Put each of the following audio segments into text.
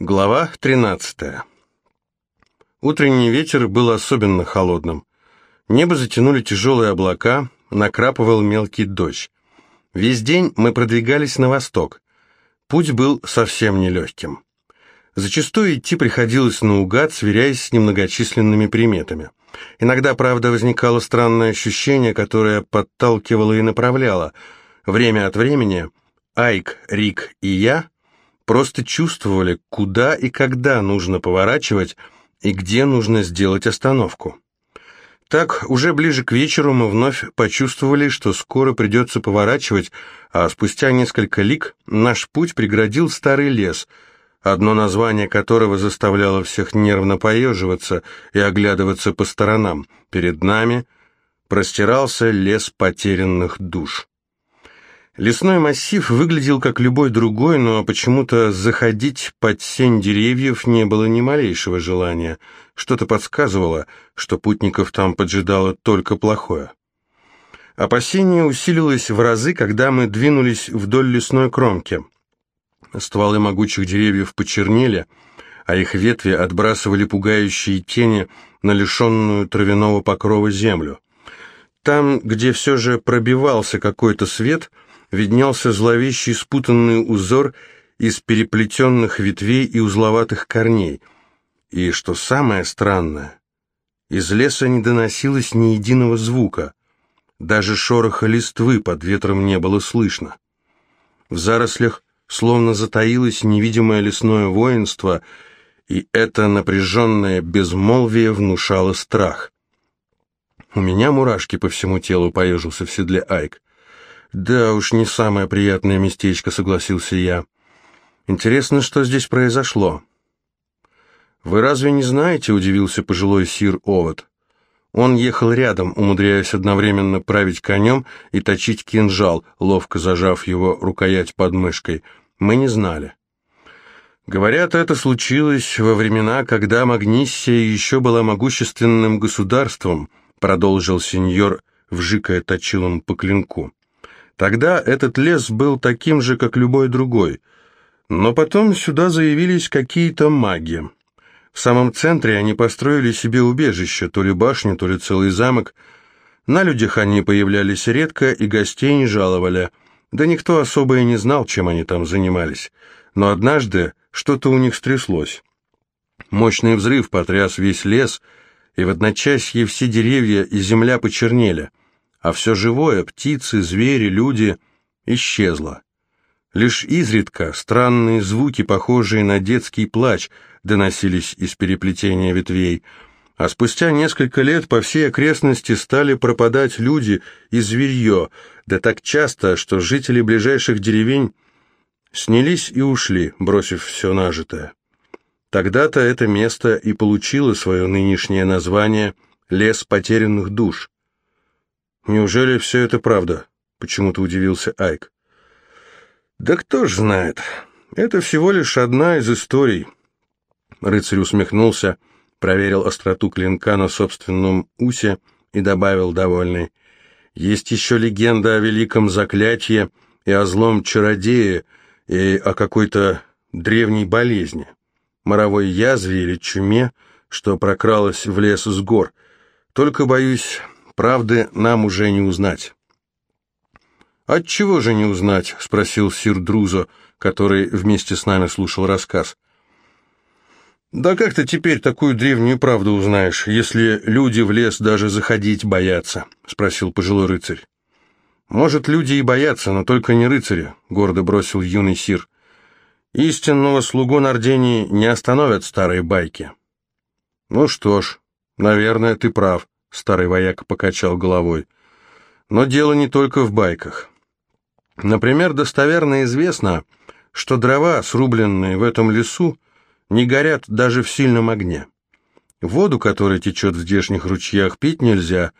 Глава 13. Утренний ветер был особенно холодным. Небо затянули тяжелые облака, накрапывал мелкий дождь. Весь день мы продвигались на восток. Путь был совсем нелегким. Зачастую идти приходилось наугад, сверяясь с немногочисленными приметами. Иногда, правда, возникало странное ощущение, которое подталкивало и направляло. Время от времени Айк, Рик и я просто чувствовали, куда и когда нужно поворачивать и где нужно сделать остановку. Так, уже ближе к вечеру мы вновь почувствовали, что скоро придется поворачивать, а спустя несколько лик наш путь преградил старый лес, одно название которого заставляло всех нервно поеживаться и оглядываться по сторонам. Перед нами простирался лес потерянных душ. Лесной массив выглядел как любой другой, но почему-то заходить под сень деревьев не было ни малейшего желания. Что-то подсказывало, что путников там поджидало только плохое. Опасение усилилось в разы, когда мы двинулись вдоль лесной кромки. Стволы могучих деревьев почернели, а их ветви отбрасывали пугающие тени на лишенную травяного покрова землю. Там, где все же пробивался какой-то свет — виднелся зловещий спутанный узор из переплетенных ветвей и узловатых корней. И, что самое странное, из леса не доносилось ни единого звука, даже шороха листвы под ветром не было слышно. В зарослях словно затаилось невидимое лесное воинство, и это напряженное безмолвие внушало страх. У меня мурашки по всему телу поежился в седле Айк. «Да уж, не самое приятное местечко», — согласился я. «Интересно, что здесь произошло?» «Вы разве не знаете?» — удивился пожилой сир Овод. Он ехал рядом, умудряясь одновременно править конем и точить кинжал, ловко зажав его рукоять под мышкой. Мы не знали. Говорят, это случилось во времена, когда Магниссия еще была могущественным государством, продолжил сеньор, вжикая точилом по клинку. Тогда этот лес был таким же, как любой другой. Но потом сюда заявились какие-то маги. В самом центре они построили себе убежище, то ли башню, то ли целый замок. На людях они появлялись редко и гостей не жаловали. Да никто особо и не знал, чем они там занимались. Но однажды что-то у них стряслось. Мощный взрыв потряс весь лес, и в одночасье все деревья и земля почернели — а все живое, птицы, звери, люди, исчезло. Лишь изредка странные звуки, похожие на детский плач, доносились из переплетения ветвей, а спустя несколько лет по всей окрестности стали пропадать люди и зверье, да так часто, что жители ближайших деревень снялись и ушли, бросив все нажитое. Тогда-то это место и получило свое нынешнее название «Лес потерянных душ». «Неужели все это правда?» — почему-то удивился Айк. «Да кто ж знает. Это всего лишь одна из историй». Рыцарь усмехнулся, проверил остроту клинка на собственном усе и добавил довольный. «Есть еще легенда о великом заклятии и о злом чародее, и о какой-то древней болезни, моровой язве или чуме, что прокралась в лес с гор. Только, боюсь, Правды нам уже не узнать. «Отчего же не узнать?» — спросил сир Друзо, который вместе с нами слушал рассказ. «Да как ты теперь такую древнюю правду узнаешь, если люди в лес даже заходить боятся?» — спросил пожилой рыцарь. «Может, люди и боятся, но только не рыцаря», — гордо бросил юный сир. «Истинного слугу Нардении не остановят старые байки». «Ну что ж, наверное, ты прав», Старый вояк покачал головой. Но дело не только в байках. Например, достоверно известно, что дрова, срубленные в этом лесу, не горят даже в сильном огне. Воду, которая течет в здешних ручьях, пить нельзя,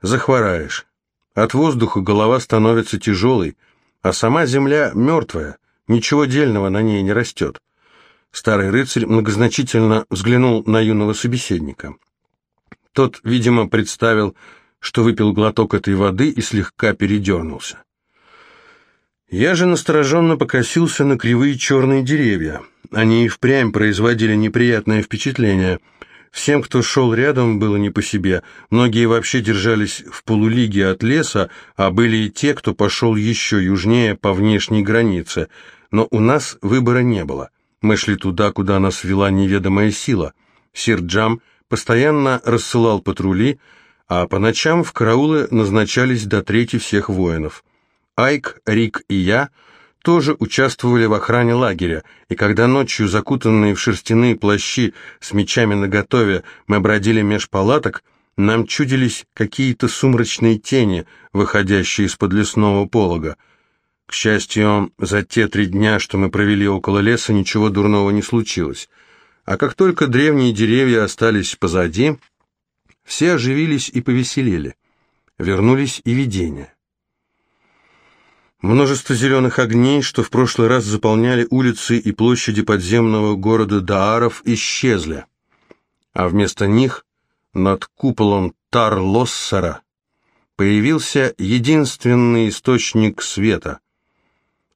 захвораешь. От воздуха голова становится тяжелой, а сама земля мертвая, ничего дельного на ней не растет. Старый рыцарь многозначительно взглянул на юного собеседника. Тот, видимо, представил, что выпил глоток этой воды и слегка передернулся. Я же настороженно покосился на кривые черные деревья. Они и впрямь производили неприятное впечатление. Всем, кто шел рядом, было не по себе. Многие вообще держались в полулиге от леса, а были и те, кто пошел еще южнее по внешней границе. Но у нас выбора не было. Мы шли туда, куда нас вела неведомая сила. Сир Джам постоянно рассылал патрули, а по ночам в караулы назначались до трети всех воинов. Айк, Рик и я тоже участвовали в охране лагеря, и когда ночью, закутанные в шерстяные плащи с мечами наготове, мы бродили меж палаток, нам чудились какие-то сумрачные тени, выходящие из-под лесного полога. К счастью, за те три дня, что мы провели около леса, ничего дурного не случилось. А как только древние деревья остались позади, все оживились и повеселели. Вернулись и видения. Множество зеленых огней, что в прошлый раз заполняли улицы и площади подземного города Дааров, исчезли, а вместо них над куполом Тар-Лоссера появился единственный источник света,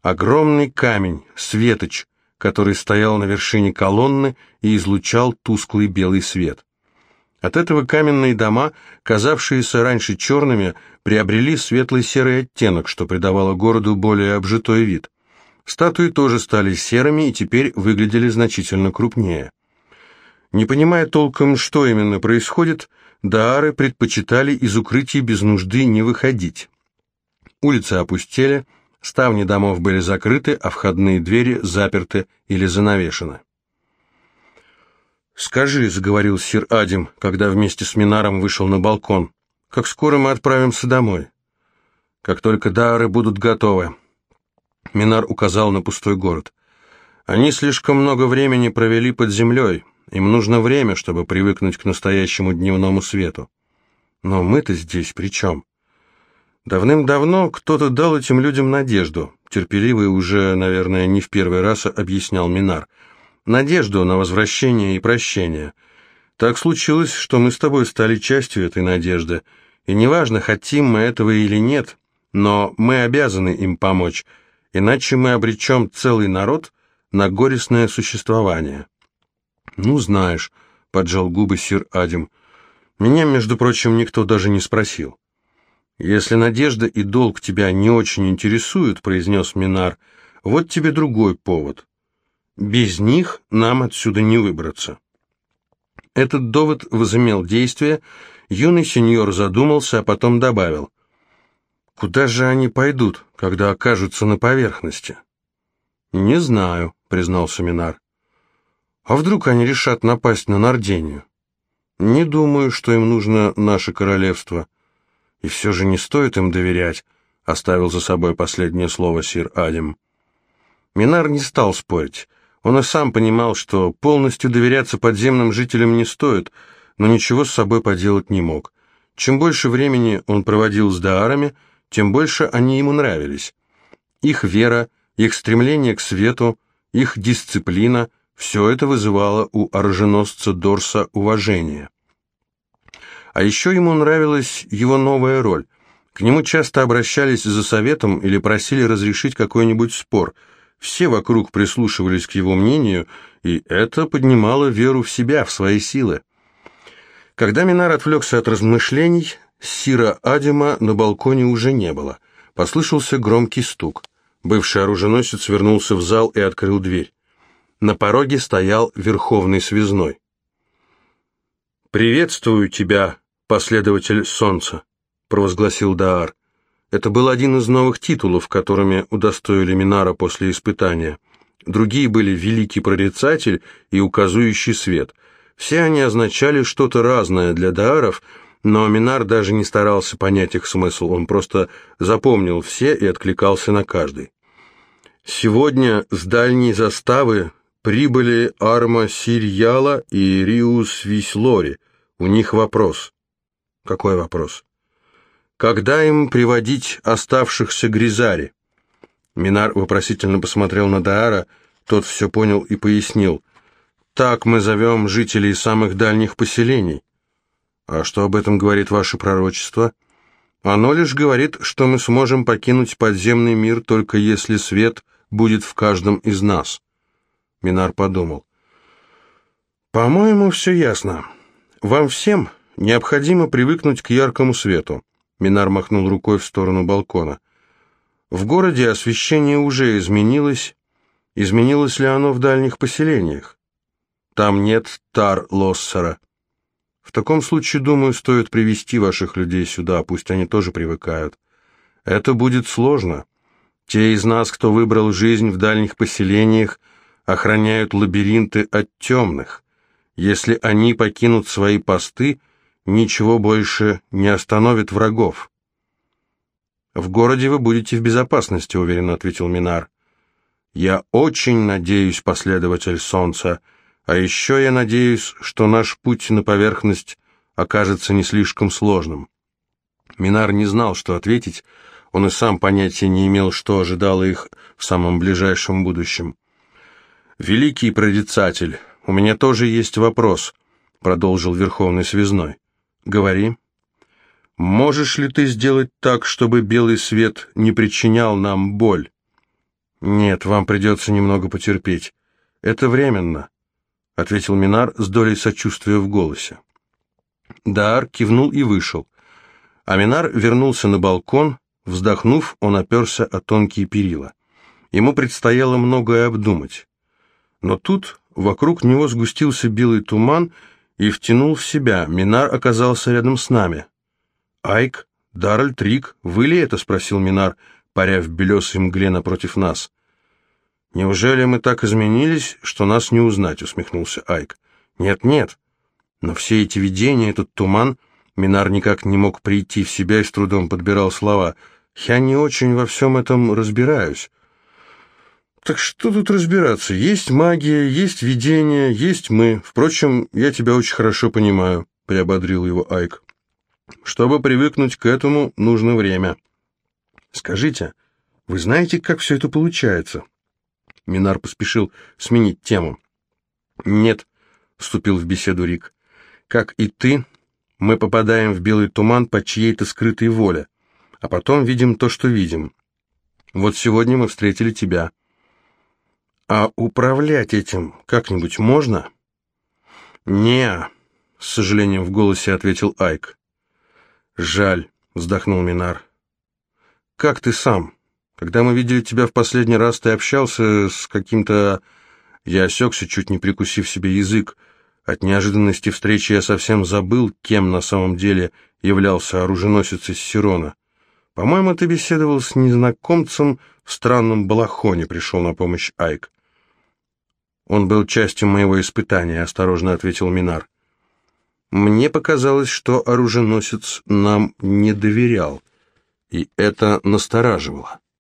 Огромный камень, светоч, который стоял на вершине колонны и излучал тусклый белый свет. От этого каменные дома, казавшиеся раньше черными, приобрели светлый серый оттенок, что придавало городу более обжитой вид. Статуи тоже стали серыми и теперь выглядели значительно крупнее. Не понимая толком, что именно происходит, даары предпочитали из укрытий без нужды не выходить. Улицы опустели, Ставни домов были закрыты, а входные двери заперты или занавешены. «Скажи», — заговорил сир Адим, когда вместе с Минаром вышел на балкон, — «как скоро мы отправимся домой?» «Как только дары будут готовы». Минар указал на пустой город. «Они слишком много времени провели под землей. Им нужно время, чтобы привыкнуть к настоящему дневному свету. Но мы-то здесь при чем?» Давным-давно кто-то дал этим людям надежду. Терпеливый уже, наверное, не в первый раз объяснял Минар. Надежду на возвращение и прощение. Так случилось, что мы с тобой стали частью этой надежды. И неважно, хотим мы этого или нет, но мы обязаны им помочь, иначе мы обречем целый народ на горестное существование. «Ну, знаешь», — поджал губы сир Адим, — «меня, между прочим, никто даже не спросил». «Если надежда и долг тебя не очень интересуют», — произнес Минар, — «вот тебе другой повод. Без них нам отсюда не выбраться». Этот довод возымел действие, юный сеньор задумался, а потом добавил. «Куда же они пойдут, когда окажутся на поверхности?» «Не знаю», — признался Минар. «А вдруг они решат напасть на Нардению?» «Не думаю, что им нужно наше королевство». И все же не стоит им доверять, оставил за собой последнее слово сир Адим. Минар не стал спорить. Он и сам понимал, что полностью доверяться подземным жителям не стоит, но ничего с собой поделать не мог. Чем больше времени он проводил с даарами, тем больше они ему нравились. Их вера, их стремление к свету, их дисциплина – все это вызывало у оруженосца Дорса уважение. А еще ему нравилась его новая роль. К нему часто обращались за советом или просили разрешить какой-нибудь спор. Все вокруг прислушивались к его мнению, и это поднимало веру в себя, в свои силы. Когда Минар отвлекся от размышлений, Сира Адима на балконе уже не было. Послышался громкий стук. Бывший оруженосец вернулся в зал и открыл дверь. На пороге стоял верховный связной. «Приветствую тебя, «Последователь солнца», — провозгласил Даар. Это был один из новых титулов, которыми удостоили Минара после испытания. Другие были «Великий прорицатель» и «Указующий свет». Все они означали что-то разное для Дааров, но Минар даже не старался понять их смысл, он просто запомнил все и откликался на каждый. Сегодня с дальней заставы прибыли Арма Сирьяла и Риус Вислори. У них вопрос. Какой вопрос? Когда им приводить оставшихся Гризари? Минар вопросительно посмотрел на Даара, тот все понял и пояснил. Так мы зовем жителей самых дальних поселений. А что об этом говорит ваше пророчество? Оно лишь говорит, что мы сможем покинуть подземный мир, только если свет будет в каждом из нас. Минар подумал. По-моему, все ясно. Вам всем необходимо привыкнуть к яркому свету. Минар махнул рукой в сторону балкона. В городе освещение уже изменилось. Изменилось ли оно в дальних поселениях? Там нет Тар-Лоссера. В таком случае, думаю, стоит привести ваших людей сюда, пусть они тоже привыкают. Это будет сложно. Те из нас, кто выбрал жизнь в дальних поселениях, охраняют лабиринты от темных. Если они покинут свои посты, ничего больше не остановит врагов. «В городе вы будете в безопасности», — уверенно ответил Минар. «Я очень надеюсь, последователь Солнца, а еще я надеюсь, что наш путь на поверхность окажется не слишком сложным». Минар не знал, что ответить, он и сам понятия не имел, что ожидало их в самом ближайшем будущем. «Великий прорицатель, у меня тоже есть вопрос», — продолжил Верховный Связной. «Говори». «Можешь ли ты сделать так, чтобы белый свет не причинял нам боль?» «Нет, вам придется немного потерпеть. Это временно», — ответил Минар с долей сочувствия в голосе. Дар кивнул и вышел. А Минар вернулся на балкон, вздохнув, он оперся о тонкие перила. Ему предстояло многое обдумать. Но тут вокруг него сгустился белый туман и втянул в себя. Минар оказался рядом с нами. «Айк, Даральд, Рик, вы ли это?» — спросил Минар, паря в белесой мгле напротив нас. «Неужели мы так изменились, что нас не узнать?» — усмехнулся Айк. «Нет-нет. Но все эти видения, этот туман...» Минар никак не мог прийти в себя и с трудом подбирал слова. «Я не очень во всем этом разбираюсь. Так что тут разбираться? Есть магия, есть видение, есть мы. Впрочем, я тебя очень хорошо понимаю, приободрил его Айк. Чтобы привыкнуть к этому, нужно время. Скажите, вы знаете, как все это получается? Минар поспешил сменить тему. Нет, вступил в беседу Рик. Как и ты, мы попадаем в белый туман по чьей-то скрытой воле, а потом видим то, что видим. Вот сегодня мы встретили тебя. А управлять этим как-нибудь можно? Не, с сожалением в голосе ответил Айк. Жаль, вздохнул Минар. Как ты сам? Когда мы видели тебя в последний раз, ты общался с каким-то... Я осекся, чуть не прикусив себе язык. От неожиданности встречи я совсем забыл, кем на самом деле являлся оруженосец из Сирона. По-моему, ты беседовал с незнакомцем в странном балахоне, пришел на помощь Айк. «Он был частью моего испытания», — осторожно ответил Минар. «Мне показалось, что оруженосец нам не доверял, и это настораживало».